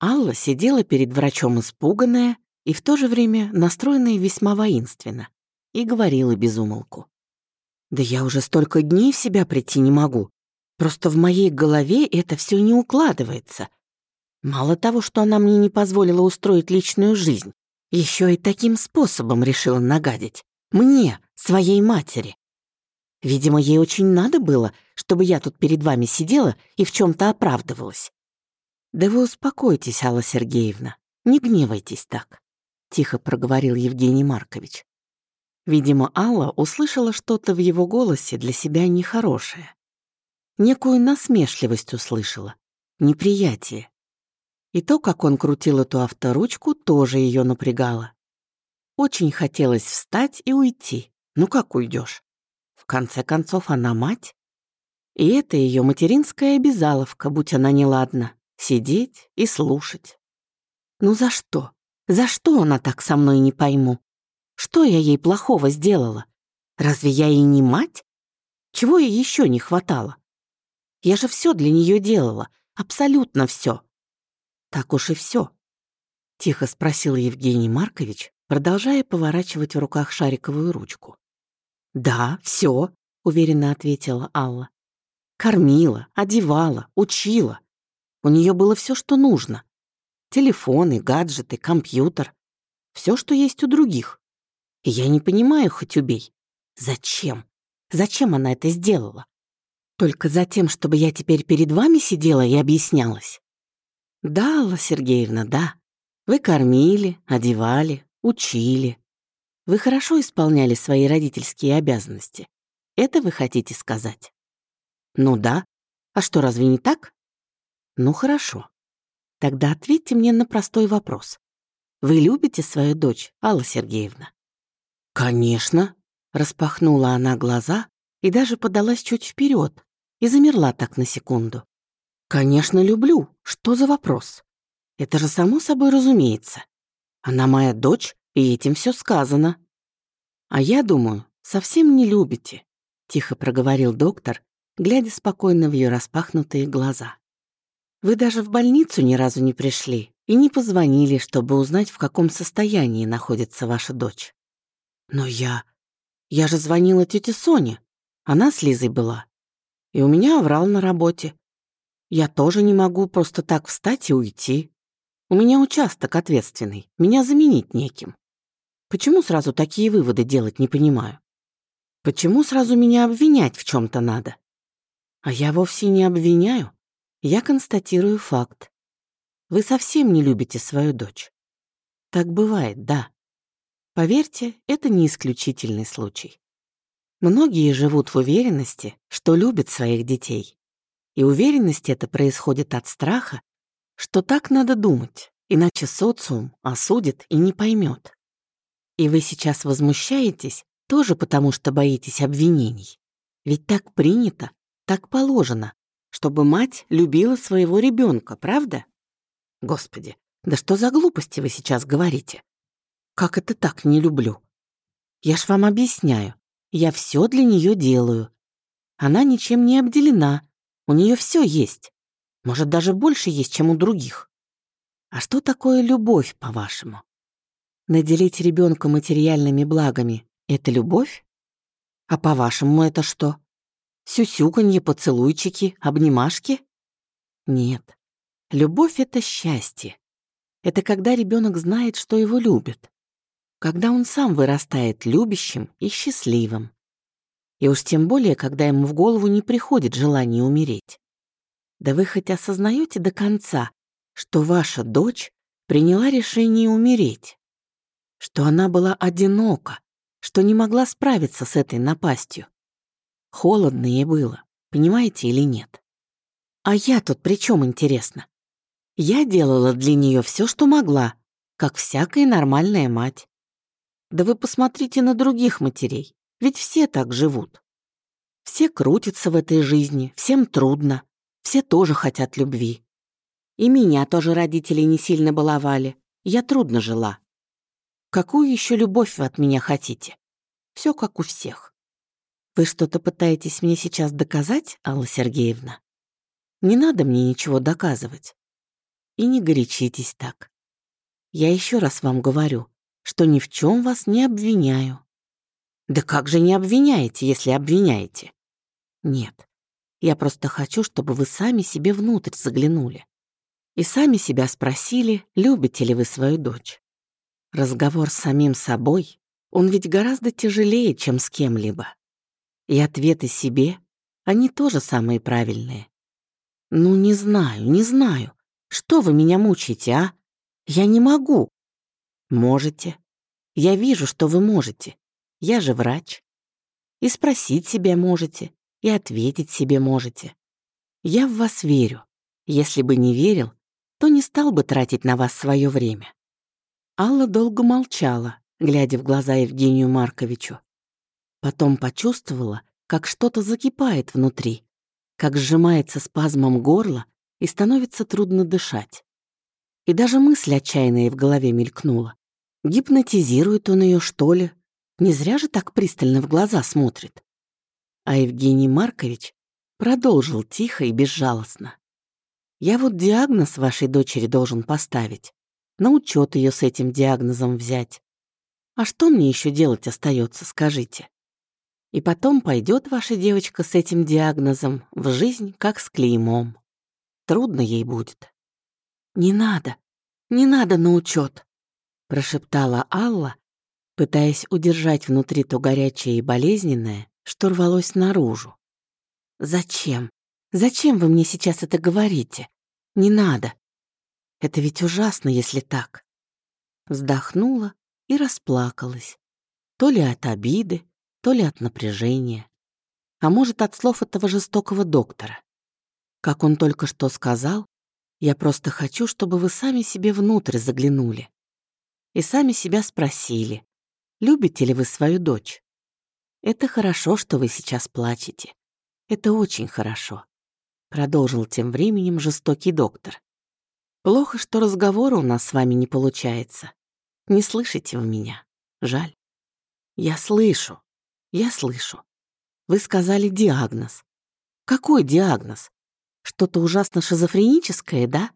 Алла сидела перед врачом испуганная и в то же время настроенная весьма воинственно и говорила безумолку. «Да я уже столько дней в себя прийти не могу. Просто в моей голове это все не укладывается. Мало того, что она мне не позволила устроить личную жизнь, еще и таким способом решила нагадить. Мне, своей матери. Видимо, ей очень надо было, чтобы я тут перед вами сидела и в чем то оправдывалась. Да вы успокойтесь, Алла Сергеевна, не гневайтесь так, тихо проговорил Евгений Маркович. Видимо, Алла услышала что-то в его голосе для себя нехорошее. Некую насмешливость услышала, неприятие. И то, как он крутил эту авторучку, тоже ее напрягало. Очень хотелось встать и уйти. Ну как уйдешь? В конце концов, она мать. И это ее материнская обязаловка, будь она неладна, сидеть и слушать. Ну за что? За что она так со мной не пойму? Что я ей плохого сделала? Разве я ей не мать? Чего ей еще не хватало? Я же все для нее делала, абсолютно все. Так уж и все. Тихо спросил Евгений Маркович, продолжая поворачивать в руках шариковую ручку. «Да, все, уверенно ответила Алла. «Кормила, одевала, учила. У нее было все, что нужно. Телефоны, гаджеты, компьютер. все, что есть у других. И я не понимаю, хоть убей. Зачем? Зачем она это сделала? Только за тем, чтобы я теперь перед вами сидела и объяснялась? Да, Алла Сергеевна, да. Вы кормили, одевали, учили. Вы хорошо исполняли свои родительские обязанности. Это вы хотите сказать? Ну да. А что, разве не так? Ну хорошо. Тогда ответьте мне на простой вопрос. Вы любите свою дочь, Алла Сергеевна? Конечно. Распахнула она глаза и даже подалась чуть вперед и замерла так на секунду. Конечно, люблю. Что за вопрос? Это же само собой разумеется. Она моя дочь, и этим все сказано. А я думаю, совсем не любите, тихо проговорил доктор, глядя спокойно в ее распахнутые глаза. Вы даже в больницу ни разу не пришли и не позвонили, чтобы узнать, в каком состоянии находится ваша дочь. Но я... Я же звонила тете Соне. Она с Лизой была. И у меня оврал на работе. Я тоже не могу просто так встать и уйти. У меня участок ответственный, меня заменить неким. Почему сразу такие выводы делать, не понимаю. Почему сразу меня обвинять в чем то надо? А я вовсе не обвиняю. Я констатирую факт. Вы совсем не любите свою дочь. Так бывает, да. Поверьте, это не исключительный случай. Многие живут в уверенности, что любят своих детей. И уверенность эта происходит от страха, что так надо думать, иначе социум осудит и не поймет. И вы сейчас возмущаетесь тоже потому, что боитесь обвинений. Ведь так принято, так положено, чтобы мать любила своего ребенка, правда? Господи, да что за глупости вы сейчас говорите? Как это так не люблю? Я ж вам объясняю, я все для нее делаю. Она ничем не обделена, у нее все есть. Может, даже больше есть, чем у других. А что такое любовь, по-вашему? Наделить ребенка материальными благами — это любовь? А по-вашему это что? Сюсюканье, поцелуйчики, обнимашки? Нет. Любовь — это счастье. Это когда ребенок знает, что его любят. Когда он сам вырастает любящим и счастливым. И уж тем более, когда ему в голову не приходит желание умереть. Да вы хоть осознаете до конца, что ваша дочь приняла решение умереть? Что она была одинока, что не могла справиться с этой напастью? Холодно ей было, понимаете или нет? А я тут при чем интересно? Я делала для нее все, что могла, как всякая нормальная мать. Да вы посмотрите на других матерей, ведь все так живут. Все крутятся в этой жизни, всем трудно. Все тоже хотят любви. И меня тоже родители не сильно баловали. Я трудно жила. Какую еще любовь вы от меня хотите? Все как у всех. Вы что-то пытаетесь мне сейчас доказать, Алла Сергеевна? Не надо мне ничего доказывать. и не горячитесь так. Я еще раз вам говорю, что ни в чем вас не обвиняю. Да как же не обвиняете, если обвиняете? Нет, я просто хочу, чтобы вы сами себе внутрь заглянули. И сами себя спросили, любите ли вы свою дочь. Разговор с самим собой, он ведь гораздо тяжелее, чем с кем-либо. И ответы себе, они тоже самые правильные. Ну, не знаю, не знаю. Что вы меня мучаете, а? Я не могу. Можете. Я вижу, что вы можете. Я же врач. И спросить себя можете, и ответить себе можете. Я в вас верю. Если бы не верил, то не стал бы тратить на вас свое время. Алла долго молчала, глядя в глаза Евгению Марковичу. Потом почувствовала, как что-то закипает внутри, как сжимается спазмом горло и становится трудно дышать. И даже мысль отчаянная в голове мелькнула. Гипнотизирует он ее, что ли? Не зря же так пристально в глаза смотрит. А Евгений Маркович продолжил тихо и безжалостно. «Я вот диагноз вашей дочери должен поставить, на учет ее с этим диагнозом взять. А что мне еще делать остается, скажите? И потом пойдет ваша девочка с этим диагнозом в жизнь как с клеймом. Трудно ей будет. Не надо, не надо на учет, прошептала Алла, пытаясь удержать внутри то горячее и болезненное, что рвалось наружу. Зачем? Зачем вы мне сейчас это говорите? Не надо. Это ведь ужасно, если так. Вздохнула и расплакалась. То ли от обиды, то ли от напряжения, а может, от слов этого жестокого доктора. Как он только что сказал, я просто хочу, чтобы вы сами себе внутрь заглянули и сами себя спросили, любите ли вы свою дочь. Это хорошо, что вы сейчас плачете. Это очень хорошо. Продолжил тем временем жестокий доктор. Плохо, что разговора у нас с вами не получается. Не слышите вы меня. Жаль. Я слышу. Я слышу. Вы сказали диагноз. Какой диагноз? Что-то ужасно шизофреническое, да?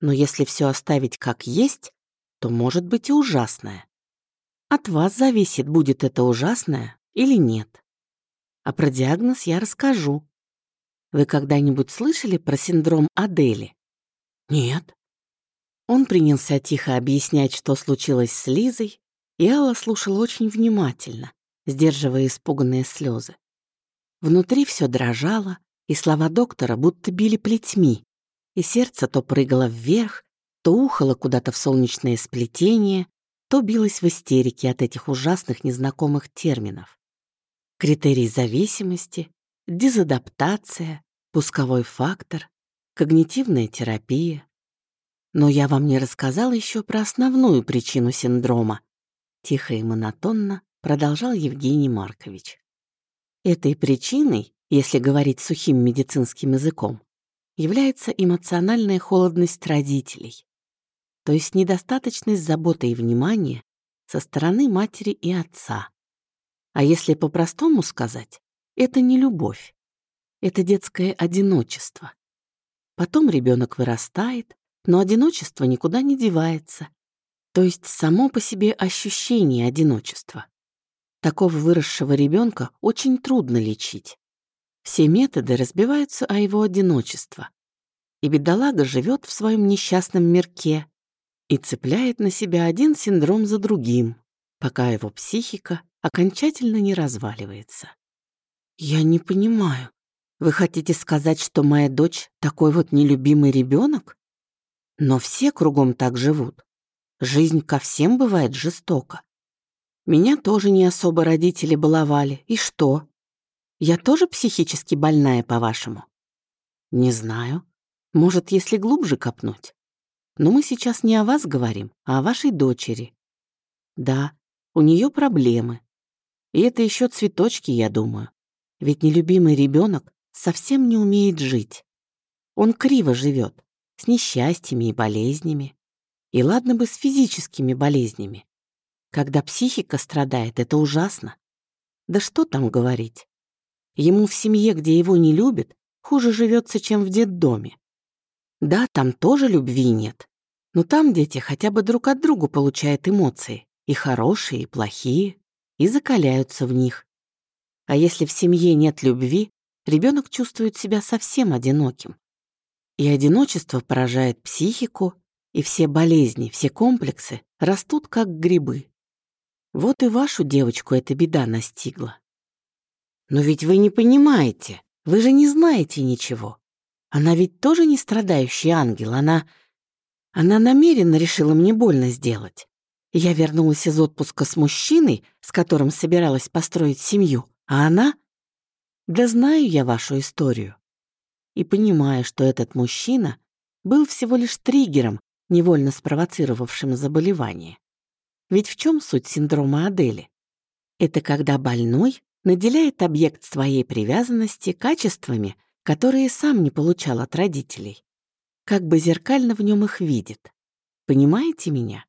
Но если все оставить как есть, то может быть и ужасное. От вас зависит, будет это ужасное или нет. А про диагноз я расскажу. Вы когда-нибудь слышали про синдром Адели? Нет. Он принялся тихо объяснять, что случилось с Лизой, и Алла слушала очень внимательно, сдерживая испуганные слезы. Внутри все дрожало, и слова доктора будто били плетьми, и сердце то прыгало вверх, то ухало куда-то в солнечное сплетение, то билось в истерике от этих ужасных незнакомых терминов. Критерий зависимости, дезадаптация, пусковой фактор, когнитивная терапия. Но я вам не рассказала еще про основную причину синдрома. Тихо и монотонно продолжал Евгений Маркович. Этой причиной, если говорить сухим медицинским языком, является эмоциональная холодность родителей, то есть недостаточность заботы и внимания со стороны матери и отца. А если по-простому сказать, это не любовь, это детское одиночество. Потом ребенок вырастает, но одиночество никуда не девается, то есть само по себе ощущение одиночества. Такого выросшего ребенка очень трудно лечить. Все методы разбиваются о его одиночество. И бедолага живет в своем несчастном мирке и цепляет на себя один синдром за другим, пока его психика окончательно не разваливается. «Я не понимаю. Вы хотите сказать, что моя дочь такой вот нелюбимый ребенок? Но все кругом так живут. Жизнь ко всем бывает жестока. Меня тоже не особо родители баловали. И что? Я тоже психически больная, по-вашему? Не знаю. Может, если глубже копнуть. Но мы сейчас не о вас говорим, а о вашей дочери. Да, у нее проблемы. И это еще цветочки, я думаю. Ведь нелюбимый ребенок совсем не умеет жить. Он криво живет, с несчастьями и болезнями. И ладно бы с физическими болезнями. Когда психика страдает, это ужасно. Да что там говорить. Ему в семье, где его не любят, хуже живется, чем в детдоме. Да, там тоже любви нет. Но там дети хотя бы друг от друга получают эмоции. И хорошие, и плохие. И закаляются в них. А если в семье нет любви, ребенок чувствует себя совсем одиноким. И одиночество поражает психику, и все болезни, все комплексы растут как грибы. Вот и вашу девочку эта беда настигла. Но ведь вы не понимаете, вы же не знаете ничего. Она ведь тоже не страдающий ангел, она... Она намеренно решила мне больно сделать. Я вернулась из отпуска с мужчиной, с которым собиралась построить семью, а она... Да знаю я вашу историю. И понимаю, что этот мужчина был всего лишь триггером, невольно спровоцировавшим заболевание. Ведь в чем суть синдрома Адели? Это когда больной наделяет объект своей привязанности качествами, которые сам не получал от родителей. Как бы зеркально в нем их видит. Понимаете меня?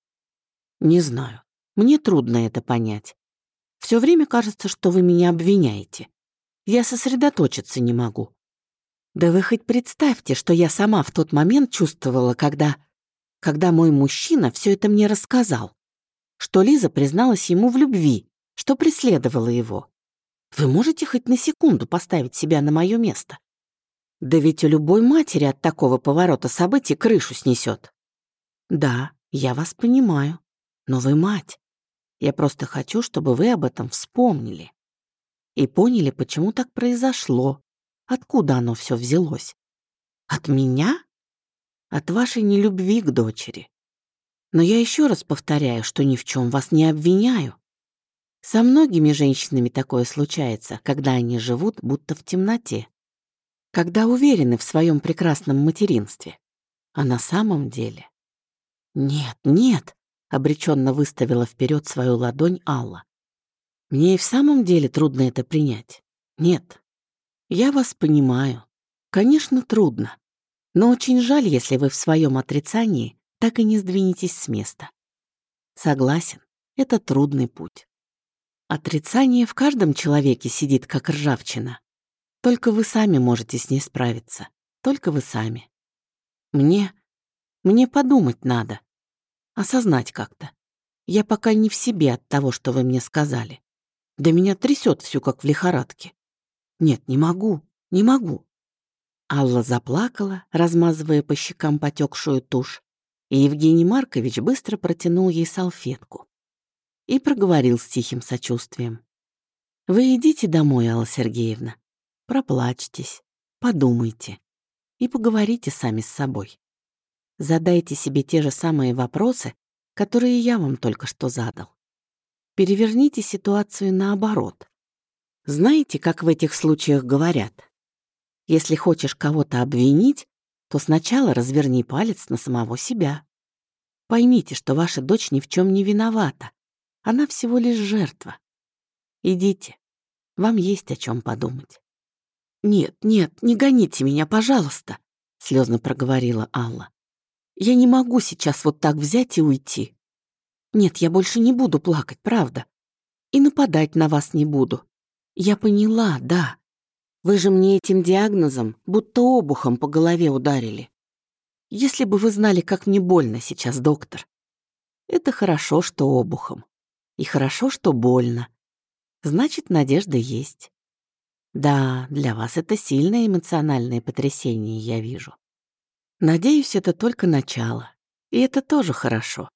Не знаю. Мне трудно это понять. Все время кажется, что вы меня обвиняете. Я сосредоточиться не могу. Да вы хоть представьте, что я сама в тот момент чувствовала, когда... Когда мой мужчина все это мне рассказал. Что Лиза призналась ему в любви, что преследовала его. Вы можете хоть на секунду поставить себя на мое место? Да ведь у любой матери от такого поворота событий крышу снесет. Да, я вас понимаю. Но вы мать. Я просто хочу, чтобы вы об этом вспомнили и поняли, почему так произошло, откуда оно все взялось. От меня? От вашей нелюбви к дочери. Но я еще раз повторяю, что ни в чем вас не обвиняю. Со многими женщинами такое случается, когда они живут будто в темноте, когда уверены в своем прекрасном материнстве. А на самом деле... Нет, нет, обреченно выставила вперед свою ладонь Алла. Мне и в самом деле трудно это принять. Нет. Я вас понимаю. Конечно, трудно. Но очень жаль, если вы в своем отрицании так и не сдвинетесь с места. Согласен, это трудный путь. Отрицание в каждом человеке сидит, как ржавчина. Только вы сами можете с ней справиться. Только вы сами. Мне... Мне подумать надо. Осознать как-то. Я пока не в себе от того, что вы мне сказали. Да меня трясет всю, как в лихорадке. Нет, не могу, не могу. Алла заплакала, размазывая по щекам потекшую тушь, и Евгений Маркович быстро протянул ей салфетку и проговорил с тихим сочувствием. «Вы идите домой, Алла Сергеевна, проплачьтесь, подумайте и поговорите сами с собой. Задайте себе те же самые вопросы, которые я вам только что задал. Переверните ситуацию наоборот. Знаете, как в этих случаях говорят? Если хочешь кого-то обвинить, то сначала разверни палец на самого себя. Поймите, что ваша дочь ни в чем не виновата. Она всего лишь жертва. Идите, вам есть о чем подумать. «Нет, нет, не гоните меня, пожалуйста», — слезно проговорила Алла. «Я не могу сейчас вот так взять и уйти. Нет, я больше не буду плакать, правда. И нападать на вас не буду. Я поняла, да. Вы же мне этим диагнозом будто обухом по голове ударили. Если бы вы знали, как мне больно сейчас, доктор. Это хорошо, что обухом. И хорошо, что больно. Значит, надежда есть. Да, для вас это сильное эмоциональное потрясение, я вижу. Надеюсь, это только начало. И это тоже хорошо.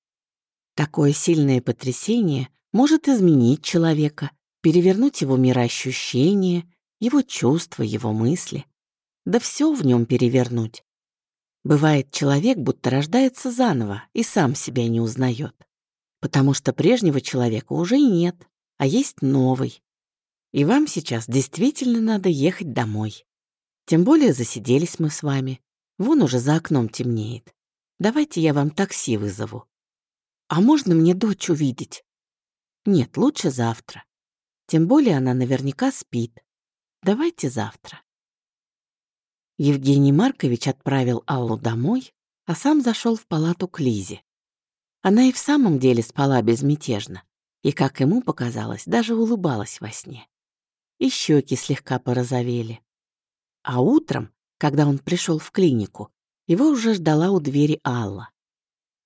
Такое сильное потрясение может изменить человека, перевернуть его мироощущение, его чувства, его мысли. Да все в нем перевернуть. Бывает, человек будто рождается заново и сам себя не узнает. Потому что прежнего человека уже нет, а есть новый. И вам сейчас действительно надо ехать домой. Тем более засиделись мы с вами. Вон уже за окном темнеет. Давайте я вам такси вызову. «А можно мне дочь увидеть?» «Нет, лучше завтра. Тем более она наверняка спит. Давайте завтра». Евгений Маркович отправил Аллу домой, а сам зашел в палату к Лизе. Она и в самом деле спала безмятежно, и, как ему показалось, даже улыбалась во сне. И щеки слегка порозовели. А утром, когда он пришел в клинику, его уже ждала у двери Алла.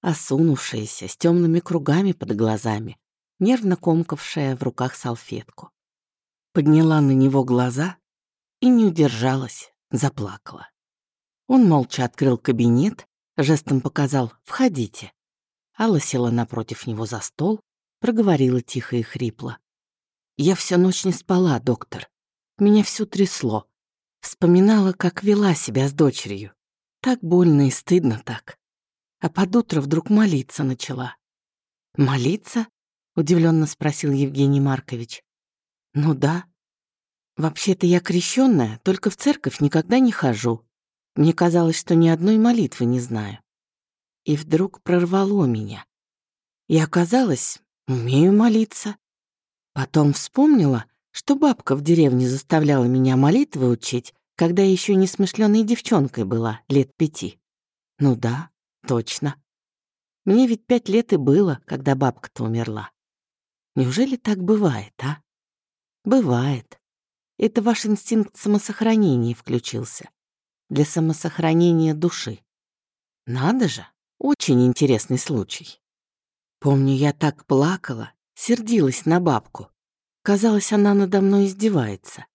Осунувшаяся, с темными кругами под глазами, нервно комкавшая в руках салфетку. Подняла на него глаза и не удержалась, заплакала. Он молча открыл кабинет, жестом показал «Входите». Алла села напротив него за стол, проговорила тихо и хрипло. «Я всю ночь не спала, доктор. Меня всю трясло. Вспоминала, как вела себя с дочерью. Так больно и стыдно так. А под утро вдруг молиться начала. «Молиться?» — удивленно спросил Евгений Маркович. «Ну да. Вообще-то я крещенная, только в церковь никогда не хожу. Мне казалось, что ни одной молитвы не знаю. И вдруг прорвало меня. И оказалось, умею молиться. Потом вспомнила, что бабка в деревне заставляла меня молитвы учить, когда я еще несмышленой девчонкой была, лет пяти. Ну да, точно. Мне ведь пять лет и было, когда бабка-то умерла. Неужели так бывает, а? Бывает. Это ваш инстинкт самосохранения включился для самосохранения души. Надо же, очень интересный случай. Помню, я так плакала, сердилась на бабку. Казалось, она надо мной издевается.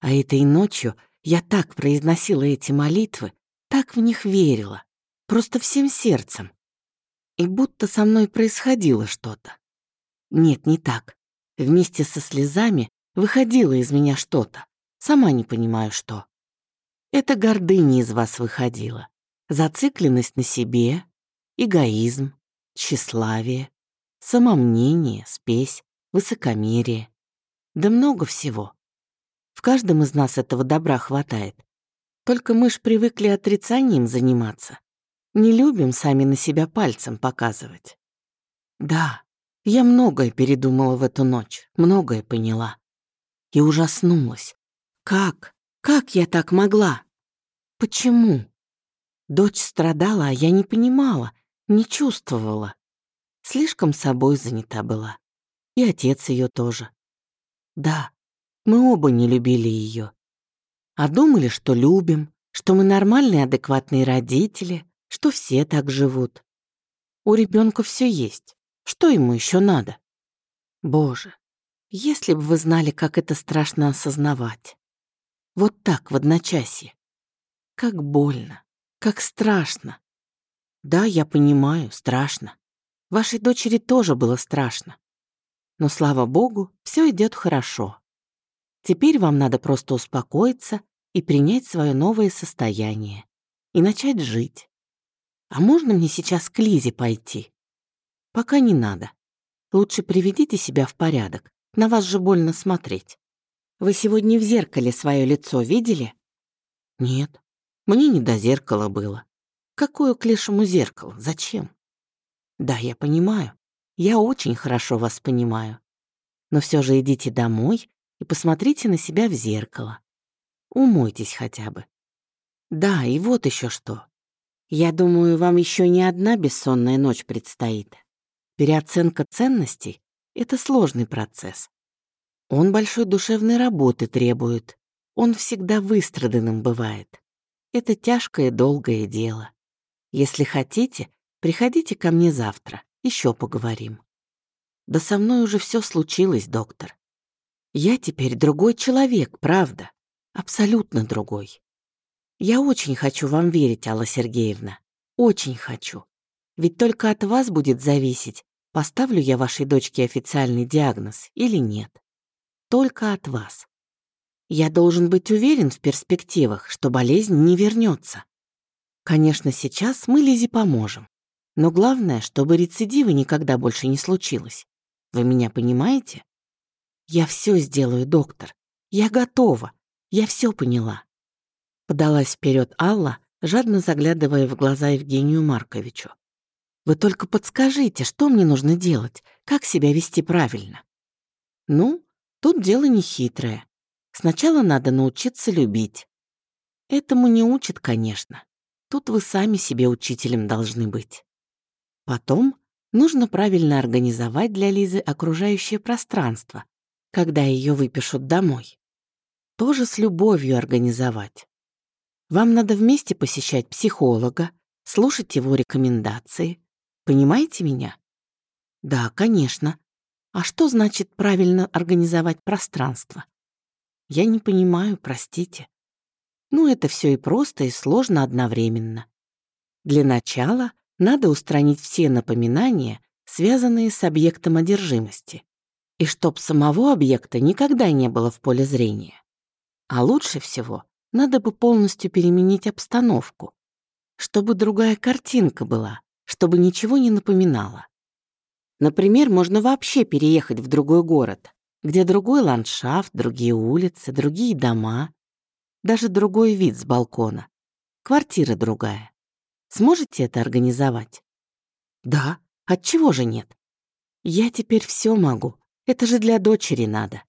А этой ночью я так произносила эти молитвы, так в них верила, просто всем сердцем. И будто со мной происходило что-то. Нет, не так. Вместе со слезами выходило из меня что-то. Сама не понимаю, что. Это гордыня из вас выходила. Зацикленность на себе, эгоизм, тщеславие, самомнение, спесь, высокомерие. Да много всего. В каждом из нас этого добра хватает. Только мы ж привыкли отрицанием заниматься. Не любим сами на себя пальцем показывать. Да, я многое передумала в эту ночь, многое поняла. И ужаснулась. Как? Как я так могла? Почему? Дочь страдала, а я не понимала, не чувствовала. Слишком собой занята была. И отец ее тоже. Да, мы оба не любили ее. А думали, что любим, что мы нормальные, адекватные родители, что все так живут. У ребенка все есть. Что ему еще надо? Боже, если бы вы знали, как это страшно осознавать. Вот так, в одночасье. Как больно, как страшно. Да, я понимаю, страшно. Вашей дочери тоже было страшно. Но, слава богу, все идет хорошо. Теперь вам надо просто успокоиться и принять свое новое состояние. И начать жить. А можно мне сейчас к Лизе пойти? Пока не надо. Лучше приведите себя в порядок. На вас же больно смотреть. Вы сегодня в зеркале свое лицо видели? Нет, мне не до зеркала было. Какое к лешему зеркало? Зачем? Да, я понимаю. Я очень хорошо вас понимаю. Но все же идите домой и посмотрите на себя в зеркало. Умойтесь хотя бы. Да, и вот еще что. Я думаю, вам еще не одна бессонная ночь предстоит. Переоценка ценностей — это сложный процесс. Он большой душевной работы требует. Он всегда выстраданным бывает. Это тяжкое долгое дело. Если хотите, приходите ко мне завтра, еще поговорим. Да со мной уже все случилось, доктор. Я теперь другой человек, правда, абсолютно другой. Я очень хочу вам верить, Алла Сергеевна, очень хочу. Ведь только от вас будет зависеть, поставлю я вашей дочке официальный диагноз или нет только от вас. Я должен быть уверен в перспективах, что болезнь не вернется. Конечно, сейчас мы Лизе поможем. Но главное, чтобы рецидива никогда больше не случилось. Вы меня понимаете? Я все сделаю, доктор. Я готова. Я все поняла. Подалась вперед Алла, жадно заглядывая в глаза Евгению Марковичу. Вы только подскажите, что мне нужно делать, как себя вести правильно. Ну, Тут дело нехитрое. Сначала надо научиться любить. Этому не учат, конечно. Тут вы сами себе учителем должны быть. Потом нужно правильно организовать для Лизы окружающее пространство, когда ее выпишут домой. Тоже с любовью организовать. Вам надо вместе посещать психолога, слушать его рекомендации. Понимаете меня? Да, конечно. А что значит правильно организовать пространство? Я не понимаю, простите. Ну, это все и просто, и сложно одновременно. Для начала надо устранить все напоминания, связанные с объектом одержимости, и чтоб самого объекта никогда не было в поле зрения. А лучше всего надо бы полностью переменить обстановку, чтобы другая картинка была, чтобы ничего не напоминало. Например, можно вообще переехать в другой город, где другой ландшафт, другие улицы, другие дома, даже другой вид с балкона, квартира другая. Сможете это организовать? Да, от чего же нет? Я теперь все могу. Это же для дочери надо.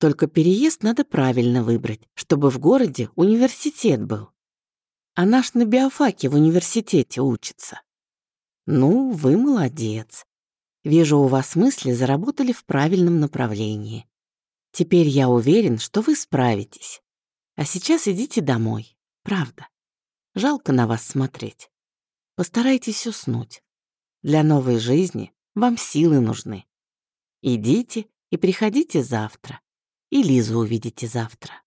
Только переезд надо правильно выбрать, чтобы в городе университет был. А наш на биофаке в университете учится. Ну, вы молодец. Вижу, у вас мысли заработали в правильном направлении. Теперь я уверен, что вы справитесь. А сейчас идите домой. Правда. Жалко на вас смотреть. Постарайтесь уснуть. Для новой жизни вам силы нужны. Идите и приходите завтра и Лизу увидите завтра.